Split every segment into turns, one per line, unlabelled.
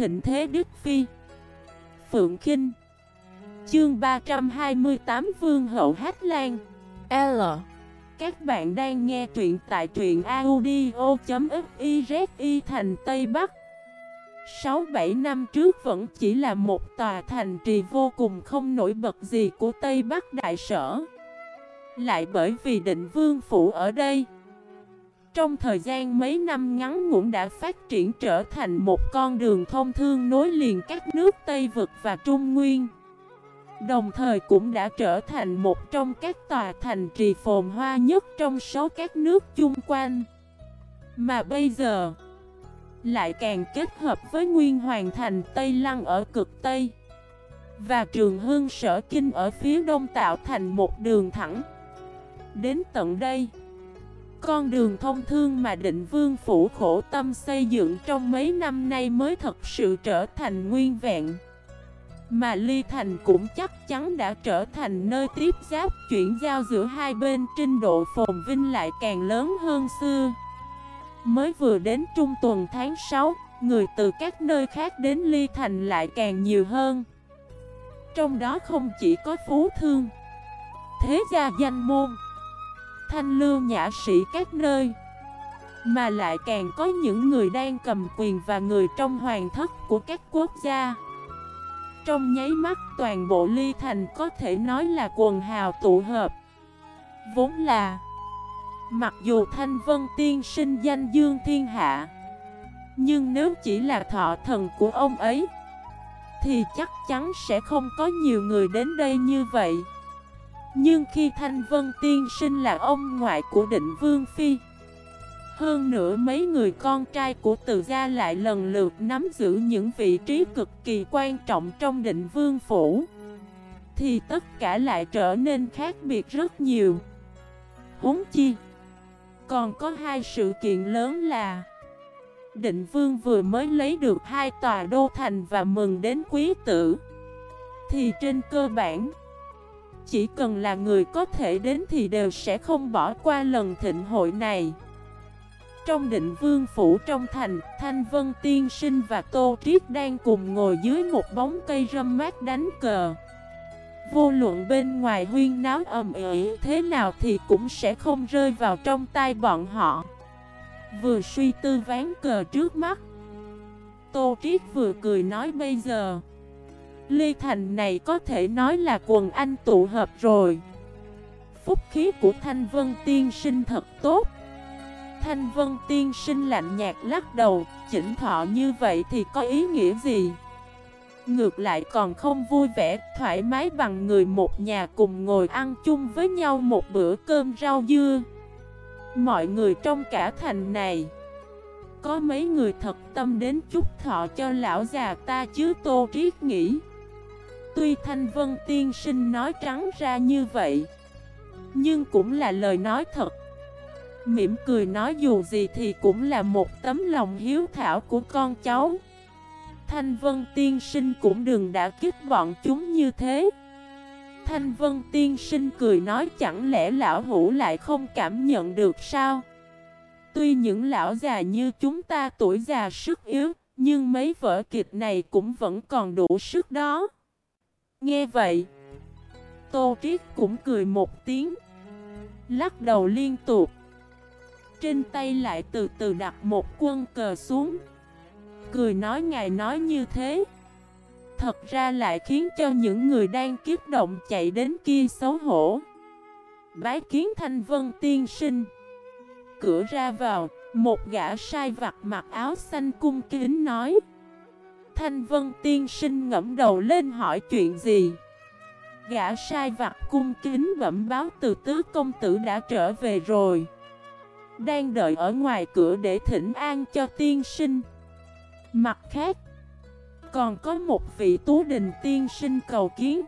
thịnh thế Đức Phi. Phượng Kinh. Chương 328 Vương hậu Hát Lan. L. Các bạn đang nghe truyện tại truyện audio.xyz thành Tây Bắc. 6-7 năm trước vẫn chỉ là một tòa thành trì vô cùng không nổi bật gì của Tây Bắc Đại Sở. Lại bởi vì định vương phủ ở đây trong thời gian mấy năm ngắn ngủn đã phát triển trở thành một con đường thông thương nối liền các nước Tây Vực và Trung Nguyên, Đồng thời cũng đã trở thành một trong các tòa thành trì phồn hoa nhất trong số các nước chung quanh. Mà bây giờ, lại càng kết hợp với Nguyên Hoàng Thành Tây Lăng ở cực Tây Và Trường Hương Sở Kinh ở phía đông tạo thành một đường thẳng. Đến tận đây con đường thông thương mà định vương phủ khổ tâm xây dựng trong mấy năm nay mới thật sự trở thành nguyên vẹn Mà Ly Thành cũng chắc chắn đã trở thành nơi tiếp giáp chuyển giao giữa hai bên Trình độ phồn vinh lại càng lớn hơn xưa Mới vừa đến trung tuần tháng 6, người từ các nơi khác đến Ly Thành lại càng nhiều hơn. Trong đó không chỉ có phú thương, thế gia danh môn, thanh lưu nhã sĩ các nơi, mà lại càng có những người đang cầm quyền và người trong hoàng thất của các quốc gia. Trong nháy mắt toàn bộ Ly Thành có thể nói là quần hào tụ hợp. Vốn là Mặc dù Thanh Vân Tiên sinh danh dương thiên hạ Nhưng nếu chỉ là thọ thần của ông ấy Thì chắc chắn sẽ không có nhiều người đến đây như vậy nhưng khi Thanh Vân Tiên sinh là ông ngoại của định Vương Phi, Hơn nữa mấy người con trai của từ gia lại lần lượt nắm giữ những vị trí cực kỳ quan trọng trong định Vương Phủ, Thì tất cả lại trở nên khác biệt rất nhiều. Huống chi, còn có hai sự kiện lớn là, Định Vương vừa mới lấy được hai tòa đô thành và mừng đến quý tử, Thì trên cơ bản chỉ cần là người có thể đến thì đều sẽ không bỏ qua lần thịnh hội này. Trong định vương phủ trong thành, Thanh Vân Tiên Sinh và Tô Triết đang cùng ngồi dưới một bóng cây râm mát đánh cờ. Vô luận bên ngoài huyên náo ầm ĩ thế nào thì cũng sẽ không rơi vào trong tay bọn họ. Vừa suy tư ván cờ trước mắt, Tô Triết vừa cười nói bây giờ Ly Thành này có thể nói là quần anh tụ hợp rồi. Phúc khí của Thanh Vân Tiên sinh thật tốt. Thanh Vân Tiên sinh lạnh nhạt lắc đầu Chỉnh thọ như vậy thì có ý nghĩa gì? Ngược lại còn không vui vẻ, thoải mái bằng người một nhà cùng ngồi ăn chung với nhau một bữa cơm rau dưa. Mọi người trong cả thành này Có mấy người thật tâm đến chúc thọ cho lão già ta chứ Tô Triết nghĩ. Tuy Thanh Vân Tiên Sinh nói trắng ra như vậy, Nhưng cũng là lời nói thật. Mỉm cười nói dù gì thì cũng là một tấm lòng hiếu thảo của con cháu. Thanh Vân Tiên Sinh cũng đừng đã kích bọn chúng như thế. Thanh Vân Tiên Sinh cười nói chẳng lẽ lão hủ lại không cảm nhận được sao? Tuy những lão già như chúng ta tuổi già sức yếu, Nhưng mấy vở kịch này cũng vẫn còn đủ sức đó. Nghe vậy, Tô Triết cũng cười một tiếng, Lắc đầu liên tục. Trên tay lại từ từ đặt một quân cờ xuống. Cười nói ngài nói như thế, Thật ra lại khiến cho những người đang kiếp động chạy đến kia xấu hổ. Bái kiến thanh vân tiên sinh. Cửa ra vào, Một gã sai vặt mặc áo xanh cung kính nói Thanh vân tiên sinh ngẫm đầu lên hỏi chuyện gì? Gã sai vặt cung kính bẩm báo từ tứ công tử đã trở về rồi. Đang đợi ở ngoài cửa để thỉnh an cho tiên sinh. Mặt khác, Còn có một vị tú đình tiên sinh cầu kiến.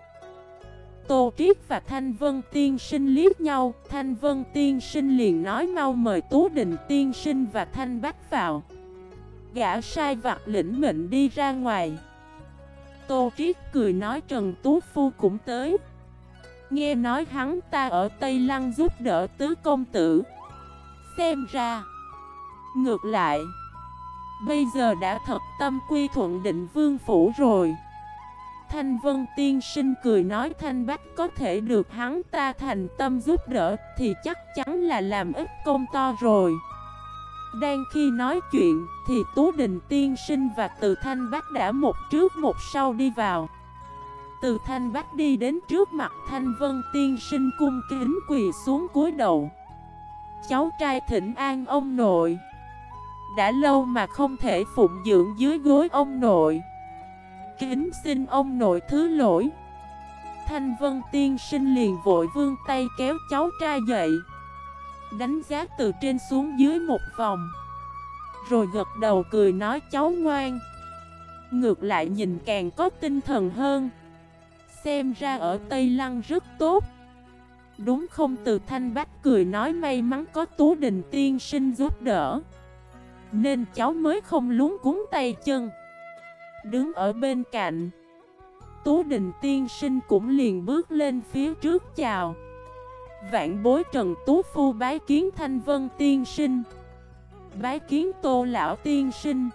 Tô Triết và Thanh Vân tiên sinh liếc nhau, Thanh Vân tiên sinh liền nói mau mời Tú Đình tiên sinh và Thanh Bách vào. Gã sai vặt lĩnh mệnh đi ra ngoài. Tô Triết cười nói Trần Tú Phu cũng tới. Nghe nói hắn ta ở Tây Lăng giúp đỡ tứ công tử. Xem ra, Ngược lại, Bây giờ đã thật tâm quy thuận định vương phủ rồi. Thanh Vân Tiên Sinh cười nói Thanh Bách có thể được hắn ta thành tâm giúp đỡ Thì chắc chắn là làm ít công to rồi. Đang khi nói chuyện Thì Tú Đình Tiên Sinh và Từ Thanh Bách đã một trước một sau đi vào. Từ Thanh Bách đi đến trước mặt Thanh Vân Tiên Sinh cung kính quỳ xuống cúi đầu. Cháu trai thịnh an ông nội. Đã lâu mà không thể phụng dưỡng dưới gối ông nội. Kính xin ông nội thứ lỗi. Thanh Vân Tiên sinh liền vội vương tay kéo cháu trai dậy. Đánh giá từ trên xuống dưới một vòng. Rồi gật đầu cười nói, cháu ngoan. Ngược lại nhìn càng có tinh thần hơn. Xem ra ở Tây Lăng rất tốt. Đúng không? Từ thanh bách cười nói, may mắn có Tú Đình tiên sinh giúp đỡ. Nên cháu mới không lúng cúng tay chân. Đứng ở bên cạnh, Tú Đình tiên sinh cũng liền bước lên phía trước chào. Vạn bối Trần Tú Phu bái kiến Thanh Vân tiên sinh. Bái kiến Tô Lão tiên sinh.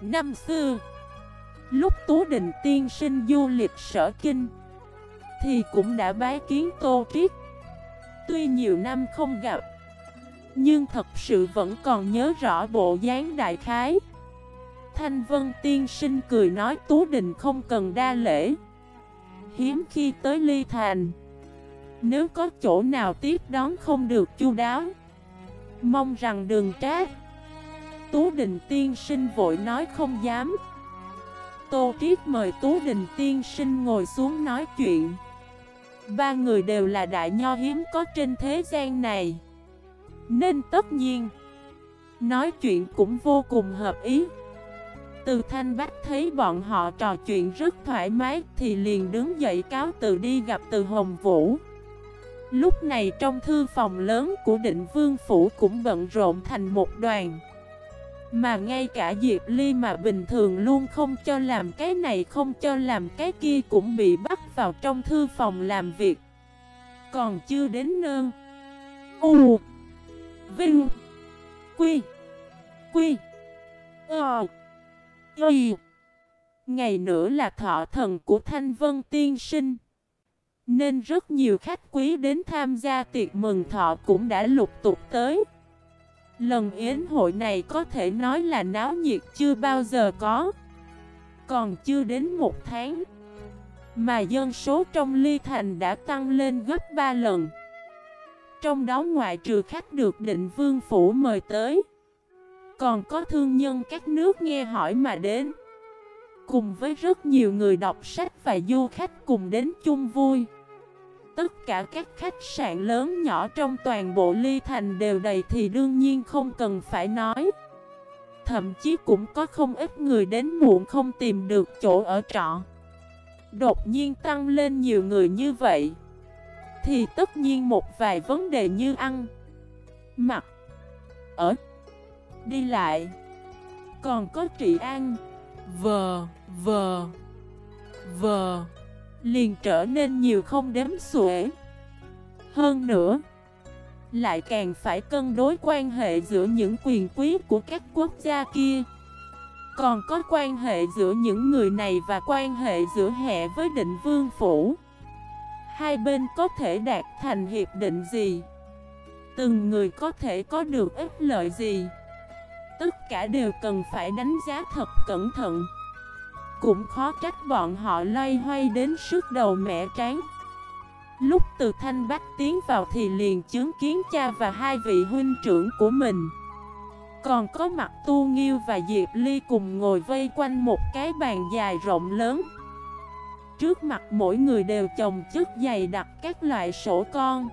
Năm xưa, Lúc Tú Đình tiên sinh du lịch sở kinh, Thì cũng đã bái kiến Tô Triết. Tuy nhiều năm không gặp, Nhưng thật sự vẫn còn nhớ rõ bộ dáng đại khái. Thanh Vân tiên sinh cười nói Tú Đình không cần đa lễ. Hiếm khi tới ly thành. Nếu có chỗ nào tiếp đón không được chu đáo Mong rằng đừng trát, Tú Đình tiên sinh vội nói không dám. Tô Triết mời Tú Đình tiên sinh ngồi xuống nói chuyện. Ba người đều là đại nho hiếm có trên thế gian này. Nên tất nhiên Nói chuyện cũng vô cùng hợp ý. Từ Thanh Bách thấy bọn họ trò chuyện rất thoải mái thì liền đứng dậy cáo từ đi gặp từ Hồng Vũ. Lúc này trong thư phòng lớn của định vương phủ cũng bận rộn thành một đoàn. Mà ngay cả Diệp Ly mà bình thường luôn không cho làm cái này, không cho làm cái kia cũng bị bắt vào trong thư phòng làm việc. Còn chưa đến nơn. U, Vinh, Quy Quy Ờ Y Ngày nữa là thọ thần của Thanh Vân Tiên Sinh nên rất nhiều khách quý đến tham gia tiệc mừng thọ cũng đã lục tục tới. Lần yến hội này có thể nói là náo nhiệt chưa bao giờ có. Còn chưa đến một tháng, Mà dân số trong Ly Thành đã tăng lên gấp 3 lần. Trong đó ngoại trừ khách được định vương phủ mời tới, còn có thương nhân các nước nghe hỏi mà đến. Cùng với rất nhiều người đọc sách và du khách cùng đến chung vui. Tất cả các khách sạn lớn nhỏ trong toàn bộ ly thành đều đầy thì đương nhiên không cần phải nói. Thậm chí cũng có không ít người đến muộn không tìm được chỗ ở trọ. Đột nhiên tăng lên nhiều người như vậy Thì tất nhiên một vài vấn đề như ăn Mặc Ở đi lại Còn có trị an Vờ, vờ, vờ. Liền trở nên nhiều không đếm xuể. Hơn nữa, Lại càng phải cân đối quan hệ giữa những quyền quý của các quốc gia kia. Còn có quan hệ giữa những người này và quan hệ giữa hệ với định vương phủ. Hai bên có thể đạt thành hiệp định gì? Từng người có thể có được ích lợi gì? Tất cả đều cần phải đánh giá thật cẩn thận. Cũng khó trách bọn họ loay hoay đến sức đầu mẻ tráng. Lúc từ thanh bách tiến vào thì liền chứng kiến cha và hai vị huynh trưởng của mình. Còn có mặt tu nghiêu và Diệp Ly cùng ngồi vây quanh một cái bàn dài rộng lớn. Trước mặt mỗi người đều chồng chất dày đặt các loại sổ con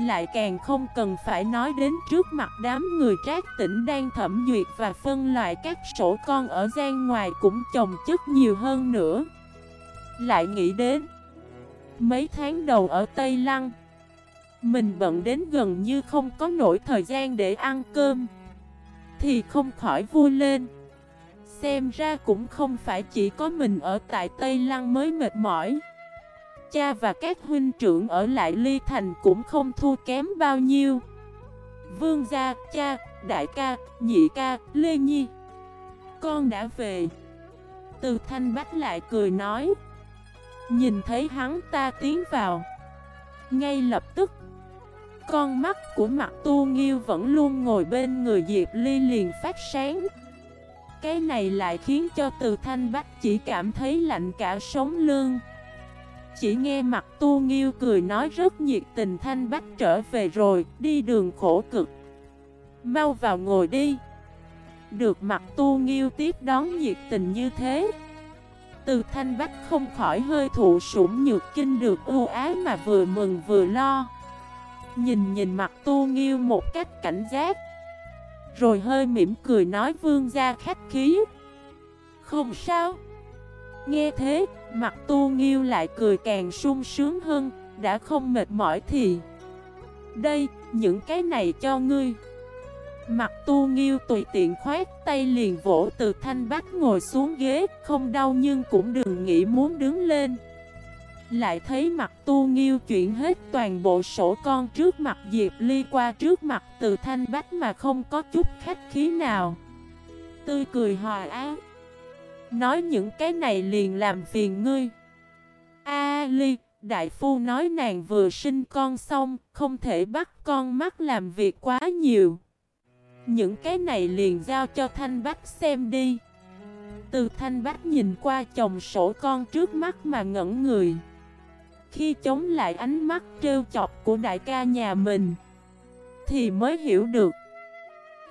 lại càng không cần phải nói đến trước mặt đám người trác tỉnh đang thẩm duyệt và phân loại các sổ con ở gian ngoài cũng chồng chất nhiều hơn nữa. Lại nghĩ đến, Mấy tháng đầu ở Tây Lăng, Mình bận đến gần như không có nổi thời gian để ăn cơm, Thì không khỏi vui lên Xem ra cũng không phải chỉ có mình ở tại Tây Lăng mới mệt mỏi Cha và các huynh trưởng ở lại Ly Thành cũng không thua kém bao nhiêu. Vương gia, cha, đại ca, nhị ca, Lê Nhi. Con đã về. Từ thanh bách lại cười nói. Nhìn thấy hắn ta tiến vào. Ngay lập tức Con mắt của mặt tu nghiêu vẫn luôn ngồi bên người Diệp Ly liền phát sáng. Cái này lại khiến cho từ thanh bách chỉ cảm thấy lạnh cả sống lương chỉ nghe mặt tu nghiêu cười nói rất nhiệt tình thanh bách trở về rồi Đi đường khổ cực. Mau vào ngồi đi. Được mặt tu nghiêu tiếp đón nhiệt tình như thế. Từ thanh bách không khỏi hơi thụ sủng nhược kinh được ưu ái mà vừa mừng vừa lo. Nhìn nhìn mặt tu nghiêu một cách cảnh giác. Rồi hơi mỉm cười nói vương gia khách khí. Không sao. Nghe thế, mặt tu nghiêu lại cười càng sung sướng hơn Đã không mệt mỏi thì Đây, những cái này cho ngươi. Mặt tu nghiêu tùy tiện khoét tay liền vỗ từ thanh bách ngồi xuống ghế Không đau nhưng cũng đừng nghĩ muốn đứng lên. Lại thấy mặt tu nghiêu chuyển hết toàn bộ sổ con trước mặt Diệp Ly qua trước mặt từ thanh bách mà không có chút khách khí nào. Tươi cười hòa ác Nói những cái này liền làm phiền ngươi. A Ly, đại phu nói nàng vừa sinh con xong Không thể bắt con mắt làm việc quá nhiều. Những cái này liền giao cho Thanh Bách xem đi. Từ Thanh Bách nhìn qua chồng sổ con trước mắt mà ngẩn người. Khi chống lại ánh mắt trêu chọc của đại ca nhà mình Thì mới hiểu được.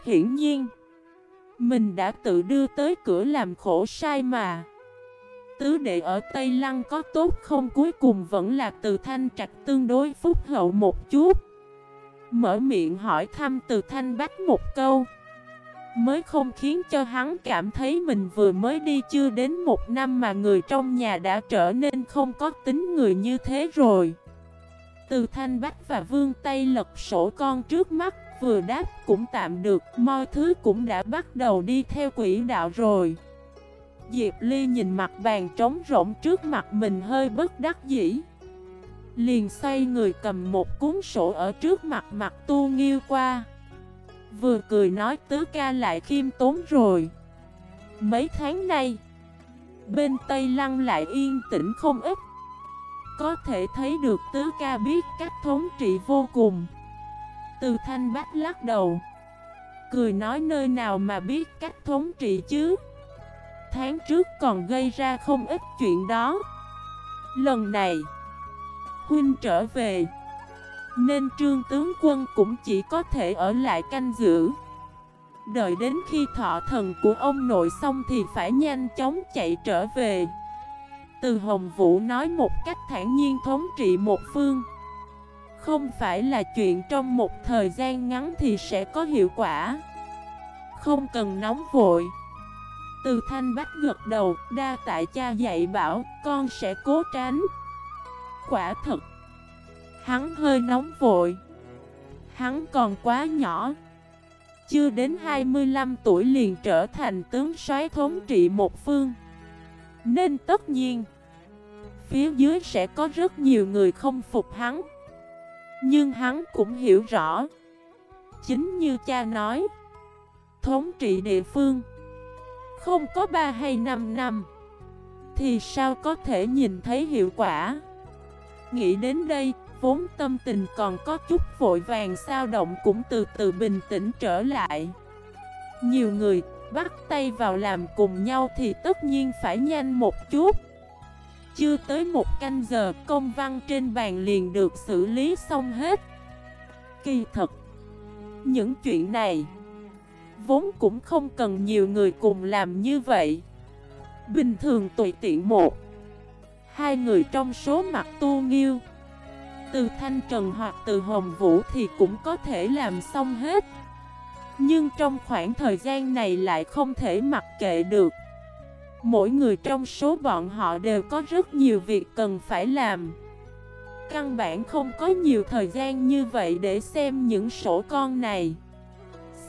Hiển nhiên mình đã tự đưa tới cửa làm khổ sai mà. Tứ đệ ở Tây Lăng có tốt không? Cuối cùng vẫn là từ thanh trạch tương đối phúc hậu một chút. Mở miệng hỏi thăm từ thanh bách một câu. Mới không khiến cho hắn cảm thấy mình vừa mới đi chưa đến một năm mà người trong nhà đã trở nên không có tính người như thế rồi. Từ thanh bách và vương tay lật sổ con trước mắt vừa đáp cũng tạm được, Mọi thứ cũng đã bắt đầu đi theo quỹ đạo rồi. Diệp Ly nhìn mặt bàn trống rỗng trước mặt mình hơi bất đắc dĩ. Liền xoay người cầm một cuốn sổ ở trước mặt mặt tu nghiêu qua. Vừa cười nói tứ ca lại khiêm tốn rồi. Mấy tháng nay, Bên Tây Lăng lại yên tĩnh không ít. Có thể thấy được tứ ca biết cách thống trị vô cùng. Từ thanh bách lắc đầu. Cười nói nơi nào mà biết cách thống trị chứ? Tháng trước còn gây ra không ít chuyện đó. Lần này, Huynh trở về. Nên trương tướng quân cũng chỉ có thể ở lại canh giữ. Đợi đến khi thọ thần của ông nội xong thì phải nhanh chóng chạy trở về. Từ Hồng Vũ nói một cách thản nhiên thống trị một phương. Không phải là chuyện trong một thời gian ngắn thì sẽ có hiệu quả. Không cần nóng vội. Từ thanh bách gật đầu, Đa tại cha dạy bảo, Con sẽ cố tránh. Quả thật, Hắn hơi nóng vội. Hắn còn quá nhỏ. Chưa đến 25 tuổi liền trở thành tướng soái thống trị một phương. Nên tất nhiên, Phía dưới sẽ có rất nhiều người không phục hắn. Nhưng hắn cũng hiểu rõ Chính như cha nói Thống trị địa phương Không có 3 hay 5 năm Thì sao có thể nhìn thấy hiệu quả Nghĩ đến đây, vốn tâm tình còn có chút vội vàng sao động cũng từ từ bình tĩnh trở lại. Nhiều người bắt tay vào làm cùng nhau thì tất nhiên phải nhanh một chút. Chưa tới một canh giờ công văn trên bàn liền được xử lý xong hết. Kỳ thật, những chuyện này vốn cũng không cần nhiều người cùng làm như vậy. Bình thường tùy tiện một Hai người trong số mặt tu nghiêu Từ Thanh Trần hoặc từ Hồng Vũ thì cũng có thể làm xong hết Nhưng trong khoảng thời gian này lại không thể mặc kệ được Mỗi người trong số bọn họ đều có rất nhiều việc cần phải làm. Căn bản không có nhiều thời gian như vậy để xem những sổ con này.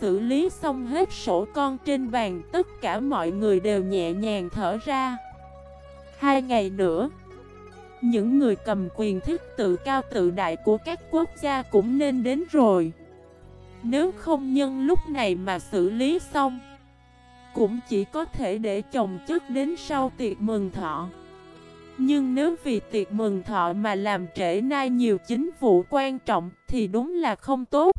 Xử lý xong hết sổ con trên bàn, Tất cả mọi người đều nhẹ nhàng thở ra. Hai ngày nữa, Những người cầm quyền thức tự cao tự đại của các quốc gia cũng nên đến rồi. Nếu không nhân lúc này mà xử lý xong cũng chỉ có thể để chồng chất đến sau tiệc mừng thọ. Nhưng nếu vì tiệc mừng thọ mà làm trễ nay nhiều chính vụ quan trọng Thì đúng là không tốt.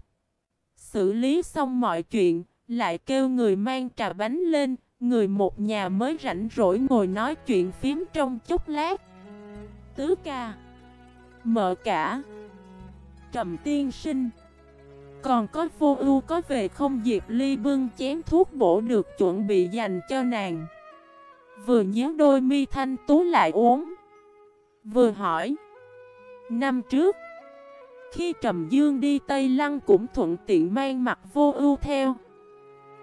Xử lý xong mọi chuyện, Lại kêu người mang trà bánh lên, Người một nhà mới rảnh rỗi ngồi nói chuyện phím trong chốc lát. Tứ ca, Mợ cả, Trầm tiên sinh. Còn có vô ưu có về không Diệp Ly bưng chén thuốc bổ được chuẩn bị dành cho nàng. Vừa nhớ đôi mi thanh tú lại uống Vừa hỏi, Năm trước, Khi Trầm Dương đi Tây Lăng cũng thuận tiện mang mặt vô ưu theo.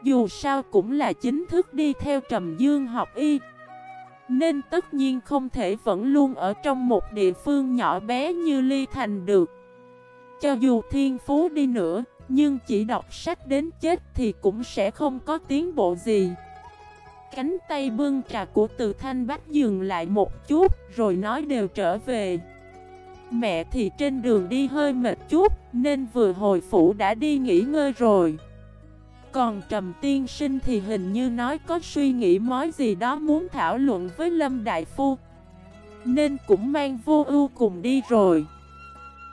Dù sao cũng là chính thức đi theo Trầm Dương học y, Nên tất nhiên không thể vẫn luôn ở trong một địa phương nhỏ bé như Ly Thành được cho dù thiên phú đi nữa, nhưng chỉ đọc sách đến chết thì cũng sẽ không có tiến bộ gì. Cánh tay bưng trà của từ thanh bách dừng lại một chút, rồi nói đều trở về. Mẹ thì trên đường đi hơi mệt chút, nên vừa hồi phủ đã đi nghỉ ngơi rồi. Còn Trầm Tiên Sinh thì hình như nói có suy nghĩ mối gì đó muốn thảo luận với Lâm Đại Phu Nên cũng mang vô ưu cùng đi rồi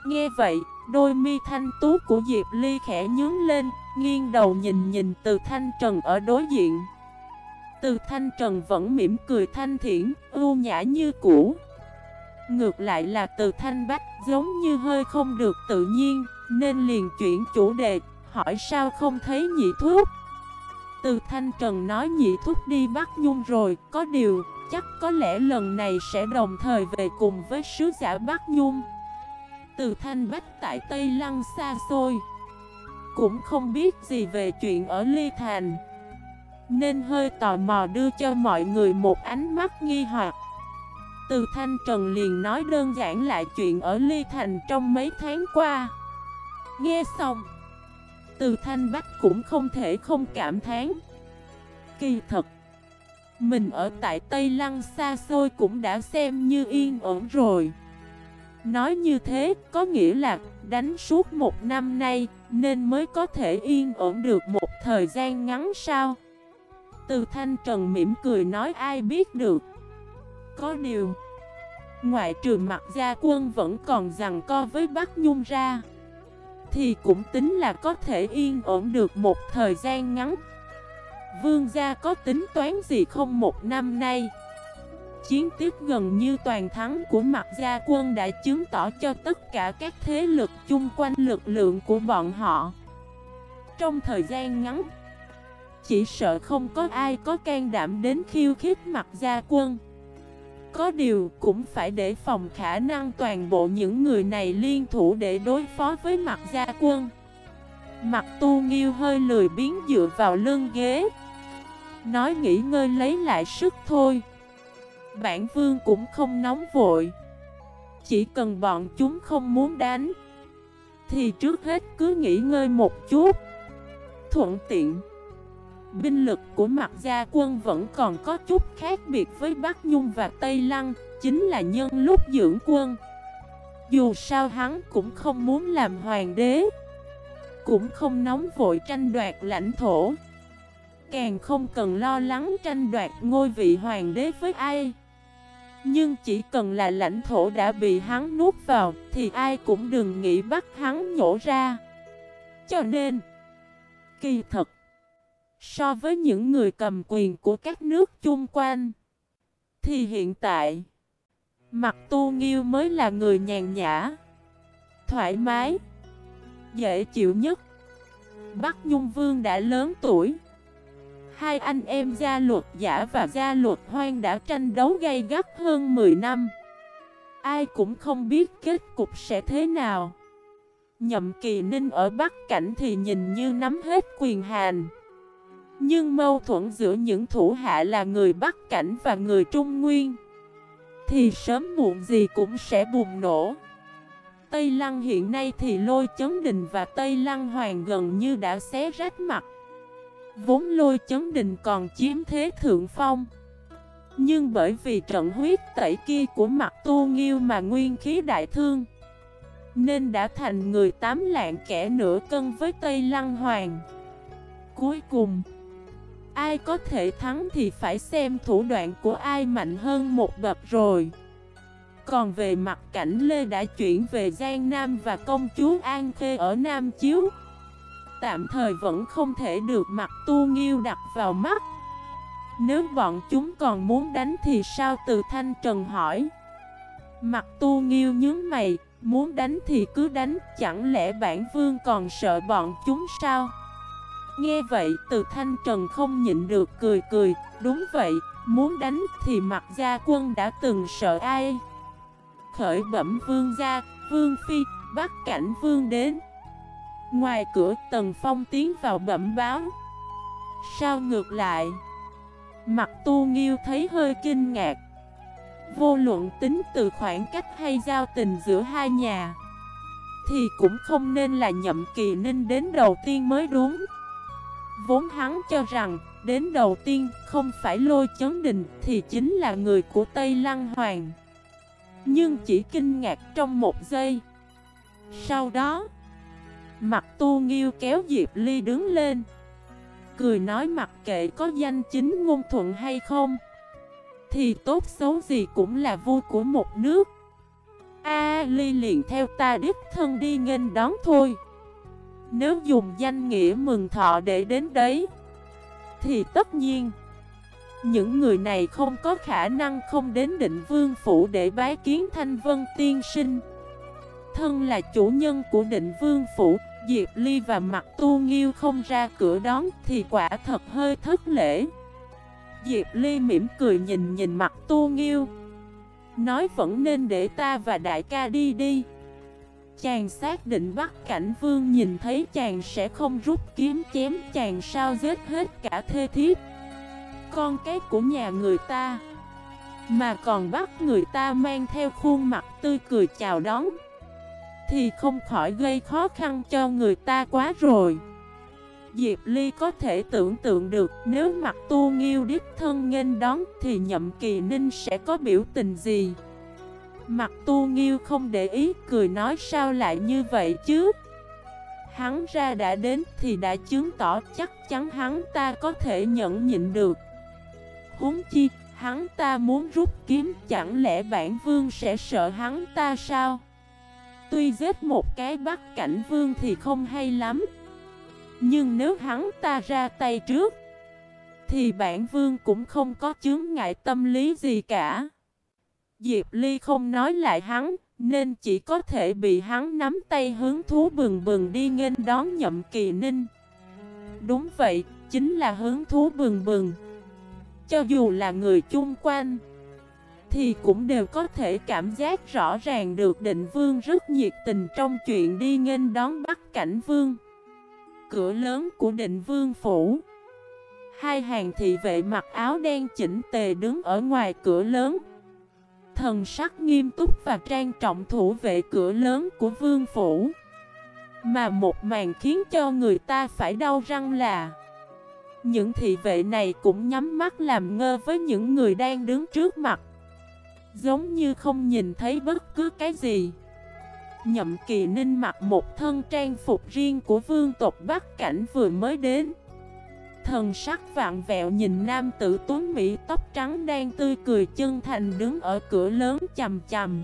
Nghe vậy, Đôi mi thanh tú của Diệp Ly khẽ nhướng lên, nghiêng đầu nhìn nhìn từ thanh trần ở đối diện. Từ thanh trần vẫn mỉm cười thanh thiển, ưu nhã như cũ. Ngược lại là từ thanh bách giống như hơi không được tự nhiên, nên liền chuyển chủ đề, hỏi sao không thấy nhị thuốc. Từ thanh trần nói nhị thuốc đi bắt nhung rồi, có điều, chắc có lẽ lần này sẽ đồng thời về cùng với sứ giả Bắc Nhung từ Thanh Bách tại Tây Lăng xa xôi. Cũng không biết gì về chuyện ở Ly Thành, Nên hơi tò mò đưa cho mọi người một ánh mắt nghi hoặc. Từ Thanh Trần liền nói đơn giản lại chuyện ở Ly Thành trong mấy tháng qua. Nghe xong, Từ Thanh Bách cũng không thể không cảm thán. Kỳ thật, Mình ở tại Tây Lăng xa xôi cũng đã xem như yên ổn rồi. Nói như thế có nghĩa là đánh suốt một năm nay nên mới có thể yên ổn được một thời gian ngắn sao? Từ Thanh Trần mỉm cười nói ai biết được. Có điều, Ngoại trừ mặt gia quân vẫn còn rằng co với Bắc Nhung ra, Thì cũng tính là có thể yên ổn được một thời gian ngắn. Vương gia có tính toán gì không một năm nay? Chiến tiếp gần như toàn thắng của mặt gia quân đã chứng tỏ cho tất cả các thế lực chung quanh lực lượng của bọn họ. Trong thời gian ngắn, Chỉ sợ không có ai có can đảm đến khiêu khích mặt gia quân. Có điều cũng phải để phòng khả năng toàn bộ những người này liên thủ để đối phó với mặt gia quân. Mặt tu nghiêu hơi lười biến dựa vào lưng ghế, Nói nghỉ ngơi lấy lại sức thôi. Bản vương cũng không nóng vội. Chỉ cần bọn chúng không muốn đánh, Thì trước hết cứ nghỉ ngơi một chút. Thuận tiện, Binh lực của mặt gia quân vẫn còn có chút khác biệt với Bắc Nhung và Tây Lăng, Chính là nhân lúc dưỡng quân. Dù sao hắn cũng không muốn làm hoàng đế, Cũng không nóng vội tranh đoạt lãnh thổ. Càng không cần lo lắng tranh đoạt ngôi vị hoàng đế với ai nhưng chỉ cần là lãnh thổ đã bị hắn nuốt vào, Thì ai cũng đừng nghĩ bắt hắn nhổ ra. Cho nên, Kỳ thật, So với những người cầm quyền của các nước chung quanh, Thì hiện tại Mặt tu nghiêu mới là người nhàn nhã, Thoải mái, Dễ chịu nhất. Bắc Nhung Vương đã lớn tuổi. Hai anh em gia luật giả và gia luật hoang đã tranh đấu gay gắt hơn 10 năm. Ai cũng không biết kết cục sẽ thế nào. Nhậm kỳ ninh ở Bắc Cảnh thì nhìn như nắm hết quyền hàn, Nhưng mâu thuẫn giữa những thủ hạ là người Bắc Cảnh và người Trung Nguyên Thì sớm muộn gì cũng sẽ bùng nổ. Tây Lăng hiện nay thì lôi chấn đình và Tây Lăng hoàng gần như đã xé rách mặt. Vốn lôi chấn đình còn chiếm thế thượng phong. Nhưng bởi vì trận huyết tẩy kia của mặt tu nghiêu mà nguyên khí đại thương, Nên đã thành người tám lạng kẻ nửa cân với Tây Lăng Hoàng. Cuối cùng, ai có thể thắng thì phải xem thủ đoạn của ai mạnh hơn một bậc rồi. Còn về mặt cảnh Lê đã chuyển về Giang Nam và công chúa An Khê ở Nam Chiếu. Tạm thời vẫn không thể được mặt tu nghiêu đặt vào mắt. Nếu bọn chúng còn muốn đánh thì sao? Từ Thanh Trần hỏi. Mặt tu nghiêu nhướng mày Muốn đánh thì cứ đánh Chẳng lẽ bản vương còn sợ bọn chúng sao? Nghe vậy từ Thanh Trần không nhịn được cười cười Đúng vậy Muốn đánh thì mặt gia quân đã từng sợ ai? Khởi bẩm vương gia, vương phi, bắt cảnh vương đến. Ngoài cửa, Tần Phong tiến vào bẩm báo. Sao ngược lại? Mặt tu nghiêu thấy hơi kinh ngạc. Vô luận tính từ khoảng cách hay giao tình giữa hai nhà, Thì cũng không nên là nhậm kỳ ninh đến đầu tiên mới đúng Vốn hắn cho rằng, đến đầu tiên không phải lôi chấn đình Thì chính là người của Tây Lăng Hoàng nhưng chỉ kinh ngạc trong một giây Sau đó Mặt tu nghiêu kéo Diệp Ly đứng lên. Cười nói mặc kệ có danh chính ngôn thuận hay không, Thì tốt xấu gì cũng là vua của một nước. A Ly liền theo ta đích thân đi nghênh đón thôi. Nếu dùng danh nghĩa mừng thọ để đến đấy, Thì tất nhiên, những người này không có khả năng không đến định vương phủ để bái kiến thanh vân tiên sinh. Thân là chủ nhân của định vương phủ Diệp Ly và mặt tu nghiêu không ra cửa đón thì quả thật hơi thất lễ. Diệp Ly mỉm cười nhìn nhìn mặt tu nghiêu. Nói vẫn nên để ta và đại ca đi đi. Chàng xác định bắt cảnh vương nhìn thấy chàng sẽ không rút kiếm chém chàng sao giết hết cả thê thiếp. Con cái của nhà người ta, Mà còn bắt người ta mang theo khuôn mặt tươi cười chào đón. Thì không khỏi gây khó khăn cho người ta quá rồi. Diệp Ly có thể tưởng tượng được nếu mặt tu nghiêu đích thân nghênh đón thì nhậm kỳ ninh sẽ có biểu tình gì? Mặt tu nghiêu không để ý cười nói sao lại như vậy chứ? Hắn ra đã đến thì đã chứng tỏ chắc chắn hắn ta có thể nhẫn nhịn được. Huống chi, hắn ta muốn rút kiếm chẳng lẽ bản vương sẽ sợ hắn ta sao? Tuy giết một cái bắt cảnh vương thì không hay lắm. Nhưng nếu hắn ta ra tay trước Thì bản vương cũng không có chướng ngại tâm lý gì cả. Diệp Ly không nói lại hắn Nên chỉ có thể bị hắn nắm tay hướng thú bừng bừng đi nghênh đón nhậm kỳ ninh. Đúng vậy, chính là hướng thú bừng bừng. Cho dù là người chung quanh thì cũng đều có thể cảm giác rõ ràng được định vương rất nhiệt tình trong chuyện đi nghênh đón bắt cảnh vương. Cửa lớn của định vương phủ. Hai hàng thị vệ mặc áo đen chỉnh tề đứng ở ngoài cửa lớn. Thần sắc nghiêm túc và trang trọng thủ vệ cửa lớn của vương phủ. Mà một màn khiến cho người ta phải đau răng là, những thị vệ này cũng nhắm mắt làm ngơ với những người đang đứng trước mặt. Giống như không nhìn thấy bất cứ cái gì. Nhậm kỳ ninh mặc một thân trang phục riêng của vương tộc Bắc Cảnh vừa mới đến. Thần sắc vạn vẹo nhìn nam tử tuấn Mỹ tóc trắng đang tươi cười chân thành đứng ở cửa lớn chầm chầm.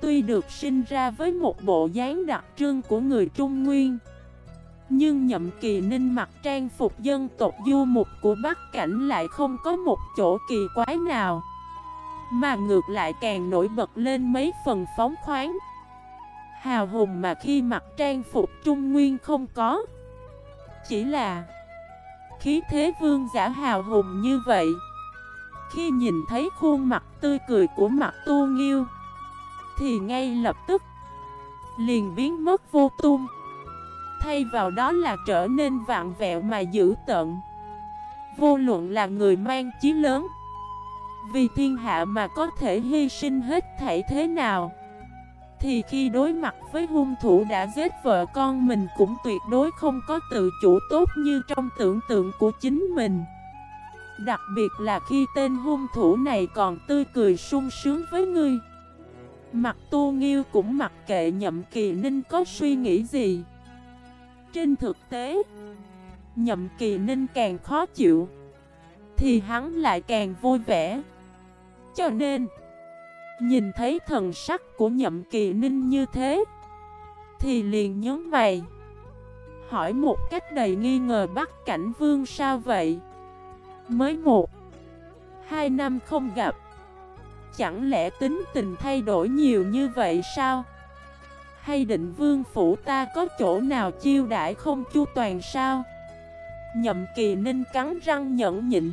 Tuy được sinh ra với một bộ dáng đặc trưng của người Trung Nguyên, nhưng nhậm kỳ ninh mặc trang phục dân tộc du mục của Bắc Cảnh lại không có một chỗ kỳ quái nào. Mà ngược lại càng nổi bật lên mấy phần phóng khoáng. Hào hùng mà khi mặc trang phục trung nguyên không có. Chỉ là Khí thế vương giả hào hùng như vậy. Khi nhìn thấy khuôn mặt tươi cười của mặt tu nghiêu, Thì ngay lập tức Liền biến mất vô tung. Thay vào đó là trở nên vạn vẹo mà dữ tận. Vô luận là người mang chí lớn vì thiên hạ mà có thể hy sinh hết thảy thế nào? Thì khi đối mặt với hung thủ đã giết vợ con mình cũng tuyệt đối không có tự chủ tốt như trong tưởng tượng của chính mình. Đặc biệt là khi tên hung thủ này còn tươi cười sung sướng với ngươi. Mặt tu nghiêu cũng mặc kệ nhậm kỳ ninh có suy nghĩ gì. Trên thực tế, Nhậm kỳ ninh càng khó chịu Thì hắn lại càng vui vẻ. Cho nên, Nhìn thấy thần sắc của nhậm kỳ ninh như thế, Thì liền nhớ mày. Hỏi một cách đầy nghi ngờ bắt cảnh vương sao vậy? Mới một, Hai năm không gặp, Chẳng lẽ tính tình thay đổi nhiều như vậy sao? Hay định vương phủ ta có chỗ nào chiêu đãi không chu toàn sao? Nhậm kỳ ninh cắn răng nhẫn nhịn.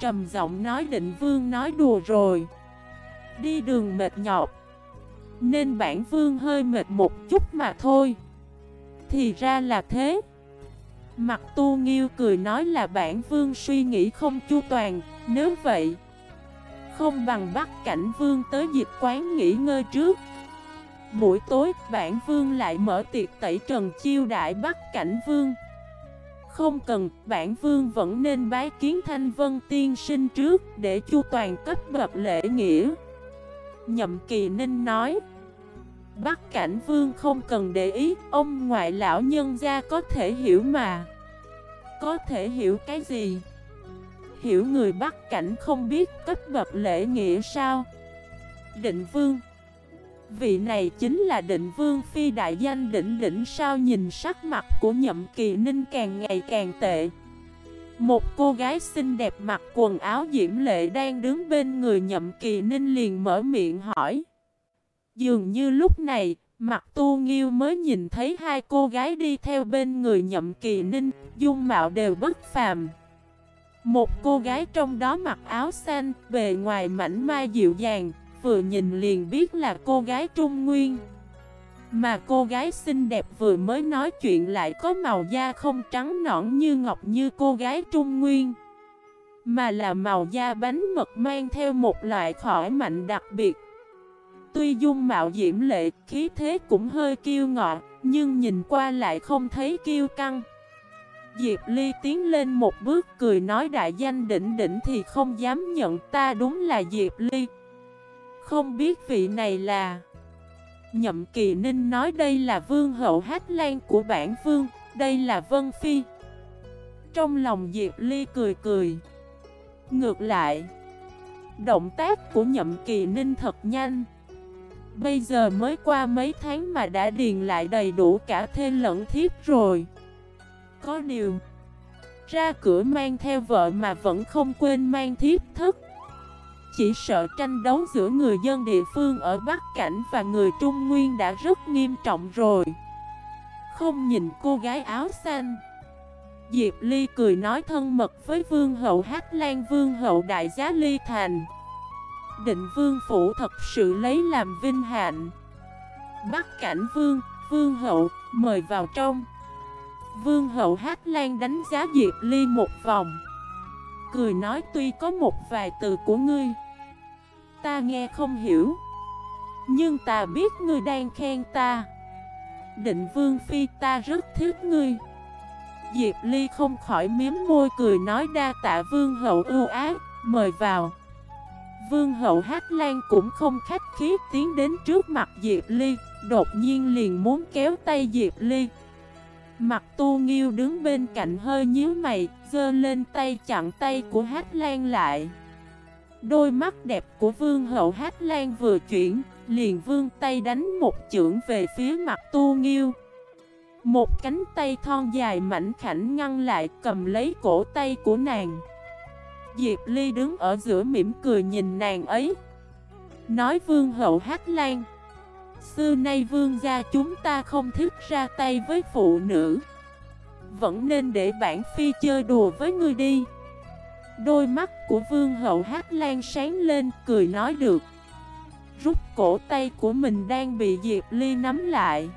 Trầm giọng nói định vương nói đùa rồi. Đi đường mệt nhọc, Nên bản vương hơi mệt một chút mà thôi. Thì ra là thế. Mặt tu nghiêu cười nói là bản vương suy nghĩ không chu toàn, Nếu vậy, Không bằng bắt cảnh vương tới dịch quán nghỉ ngơi trước. Buổi tối, bản vương lại mở tiệc tẩy trần chiêu đại bắt cảnh vương. Không cần, bản vương vẫn nên bái kiến thanh vân tiên sinh trước Để chu toàn cấp bậc lễ nghĩa. Nhậm Kỳ Ninh nói. Bắc Cảnh Vương không cần để ý Ông ngoại lão nhân gia có thể hiểu mà. Có thể hiểu cái gì? Hiểu người Bắc Cảnh không biết cấp bậc lễ nghĩa sao? Định Vương Vị này chính là định vương phi đại danh đỉnh đỉnh sao nhìn sắc mặt của nhậm kỳ ninh càng ngày càng tệ một cô gái xinh đẹp mặc quần áo diễm lệ đang đứng bên người nhậm kỳ ninh liền mở miệng hỏi. Dường như lúc này, mặt tu nghiêu mới nhìn thấy hai cô gái đi theo bên người nhậm kỳ ninh, dung mạo đều bất phàm. Một cô gái trong đó mặc áo xanh, bề ngoài mảnh mai dịu dàng, vừa nhìn liền biết là cô gái Trung Nguyên. Mà cô gái xinh đẹp vừa mới nói chuyện lại có màu da không trắng nõn như ngọc như cô gái Trung Nguyên. Mà là màu da bánh mật mang theo một loại khỏi mạnh đặc biệt. Tuy dung mạo diễm lệ, khí thế cũng hơi kiêu ngọ Nhưng nhìn qua lại không thấy kiêu căng. Diệp Ly tiến lên một bước cười nói đại danh đỉnh đỉnh thì không dám nhận ta đúng là Diệp Ly. Không biết vị này là Nhậm Kỳ Ninh nói đây là vương hậu hát lan của bản vương, đây là Vân Phi. Trong lòng Diệp Ly cười cười. Ngược lại, động tác của Nhậm Kỳ Ninh thật nhanh. Bây giờ mới qua mấy tháng mà đã điền lại đầy đủ cả thê lẫn thiếp rồi. Có điều, ra cửa mang theo vợ mà vẫn không quên mang thiếp thức. Chỉ sợ tranh đấu giữa người dân địa phương ở Bắc Cảnh và người Trung Nguyên đã rất nghiêm trọng rồi. Không nhìn cô gái áo xanh. Diệp Ly cười nói thân mật với Vương hậu Hát Lan Vương hậu Đại Giá Ly Thành. Định Vương Phủ thật sự lấy làm vinh hạnh. Bắc Cảnh Vương, Vương hậu, mời vào trong. Vương hậu Hát Lan đánh giá Diệp Ly một vòng. Cười nói tuy có một vài từ của ngươi Ta nghe không hiểu. Nhưng ta biết ngươi đang khen ta. Định vương phi, ta rất thích ngươi. Diệp Ly không khỏi miếm môi cười nói đa tạ vương hậu ưu ác Mời vào. Vương hậu Hát Lan cũng không khách khí tiến đến trước mặt Diệp Ly, Đột nhiên liền muốn kéo tay Diệp Ly. Mặt tu nghiêu đứng bên cạnh hơi nhíu mày Dơ lên tay chặn tay của Hát Lan lại. Đôi mắt đẹp của vương hậu Hát Lan vừa chuyển, liền vương tay đánh một chưởng về phía mặt tu nghiêu. Một cánh tay thon dài mảnh khảnh ngăn lại cầm lấy cổ tay của nàng. Diệp Ly đứng ở giữa mỉm cười nhìn nàng ấy. Nói vương hậu Hát Lan. Xưa nay vương gia chúng ta không thích ra tay với phụ nữ. Vẫn nên để bản phi chơi đùa với ngươi đi. Đôi mắt của vương hậu hát lan sáng lên, cười nói được. Rút cổ tay của mình đang bị Diệp Ly nắm lại.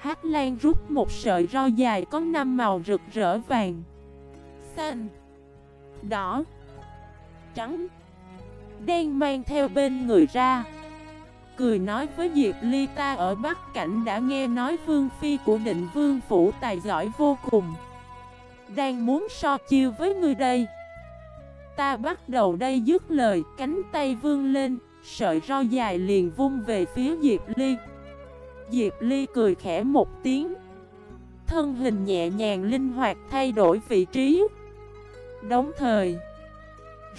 Hát lan rút một sợi roi dài có năm màu rực rỡ vàng. Xanh, Đỏ, Trắng, Đen mang theo bên người ra. Cười nói với Diệp Ly, ta ở Bắc Cảnh đã nghe nói Vương Phi của định Vương Phủ tài giỏi vô cùng. Đang muốn so chiêu với người đây. Ta bắt đầu đây dứt lời, cánh tay vươn lên, sợi rau dài liền vung về phía Diệp Ly. Diệp Ly cười khẽ một tiếng. Thân hình nhẹ nhàng linh hoạt thay đổi vị trí Đóng thời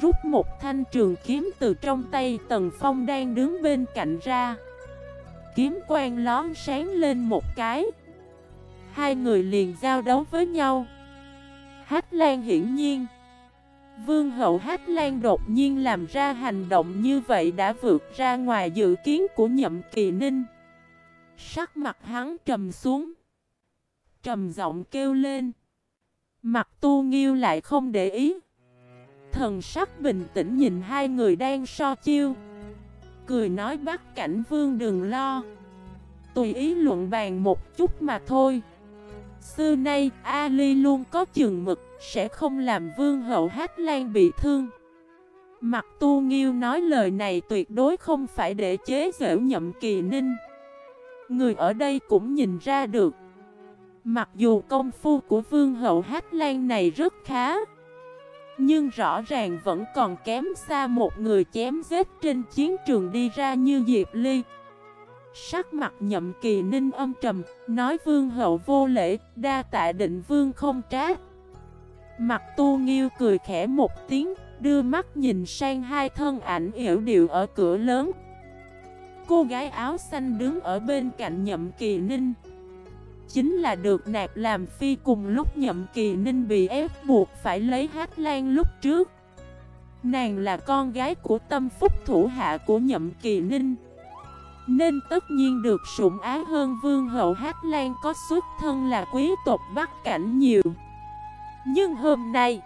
Rút một thanh trường kiếm từ trong tay Tần Phong đang đứng bên cạnh ra Kiếm quang lón sáng lên một cái Hai người liền giao đấu với nhau Hát Lan hiển nhiên Vương hậu Hát Lan đột nhiên làm ra hành động như vậy đã vượt ra ngoài dự kiến của nhậm kỳ ninh. Sắc mặt hắn trầm xuống, Trầm giọng kêu lên. Mặt tu nghiêu lại không để ý. Thần sắc bình tĩnh nhìn hai người đang so chiêu. Cười nói bắt cảnh vương đừng lo. Tùy ý luận bàn một chút mà thôi. Xưa nay, Ali luôn có chừng mực, Sẽ không làm vương hậu Hát Lan bị thương. Mặt tu nghiêu nói lời này tuyệt đối không phải để chế giễu nhậm kỳ ninh. Người ở đây cũng nhìn ra được. Mặc dù công phu của vương hậu Hát Lan này rất khá, Nhưng rõ ràng vẫn còn kém xa một người chém giết trên chiến trường đi ra như Diệp Ly. Sắc mặt nhậm kỳ ninh âm trầm, Nói vương hậu vô lễ, Đa tạ định vương không trá. Mặt tu nghiêu cười khẽ một tiếng, Đưa mắt nhìn sang hai thân ảnh yểu điệu ở cửa lớn. Cô gái áo xanh đứng ở bên cạnh nhậm kỳ ninh. Chính là được nạp làm phi cùng lúc nhậm kỳ ninh bị ép buộc phải lấy hát lan lúc trước. Nàng là con gái của tâm phúc thủ hạ của nhậm kỳ ninh. Nên tất nhiên được sủng ái hơn vương hậu hát lan có xuất thân là quý tộc Bắc Cảnh nhiều. Nhưng hôm nay,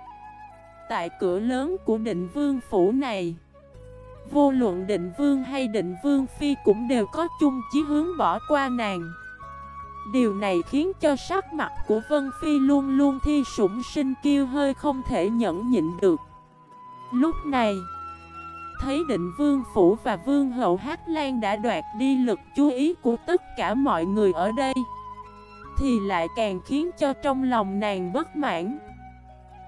Tại cửa lớn của định vương phủ này, Vô luận định vương hay định vương phi cũng đều có chung chí hướng bỏ qua nàng. Điều này khiến cho sắc mặt của Vân Phi luôn luôn thi sủng sinh kiêu hơi không thể nhẫn nhịn được. Lúc này Thấy định vương phủ và vương hậu Hát Lan đã đoạt đi lực chú ý của tất cả mọi người ở đây, Thì lại càng khiến cho trong lòng nàng bất mãn.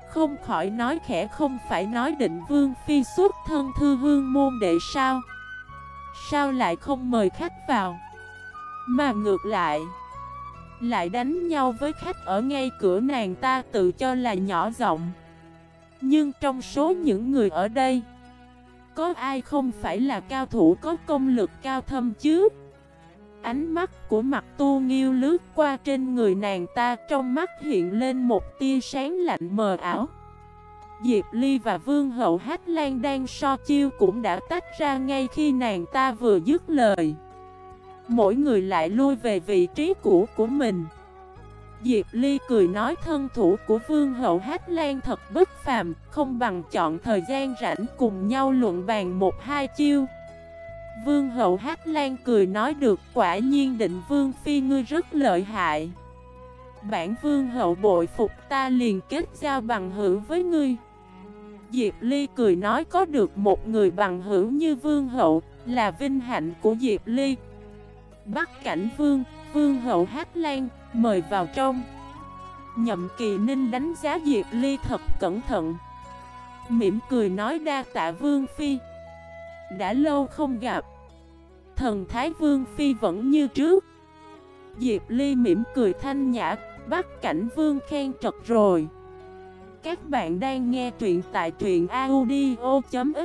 Không khỏi nói khẽ, không phải nói định vương phi xuất thân thư hương môn đệ sao? Sao lại không mời khách vào? Mà ngược lại lại đánh nhau với khách ở ngay cửa nàng ta tự cho là nhỏ giọng. Nhưng trong số những người ở đây có ai không phải là cao thủ có công lực cao thâm chứ? Ánh mắt của mặt tu nghiêu lướt qua trên người nàng ta, Trong mắt hiện lên một tia sáng lạnh mờ ảo. Diệp Ly và Vương Hậu Hát Lan đang so chiêu cũng đã tách ra ngay khi nàng ta vừa dứt lời. Mỗi người lại lui về vị trí cũ của mình. Diệp Ly cười nói thân thủ của Vương hậu Hát Lan thật bất phàm Không bằng chọn thời gian rảnh cùng nhau luận bàn một hai chiêu. Vương hậu Hát Lan cười nói được quả nhiên định Vương Phi ngươi rất lợi hại. Bản Vương hậu bội phục ta liền kết giao bằng hữu với ngươi. Diệp Ly cười nói có được một người bằng hữu như Vương hậu là vinh hạnh của Diệp Ly. Bắc Cảnh Vương, Vương hậu Hát Lan, mời vào trong. Nhậm Kỳ Ninh đánh giá Diệp Ly thật cẩn thận. Mỉm cười nói đa tạ Vương Phi. Đã lâu không gặp. Thần Thái Vương Phi vẫn như trước. Diệp Ly mỉm cười thanh nhã Bắt cảnh Vương khen trật rồi. Các bạn đang nghe truyện tại truyện audio.fif